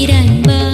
dirán, va.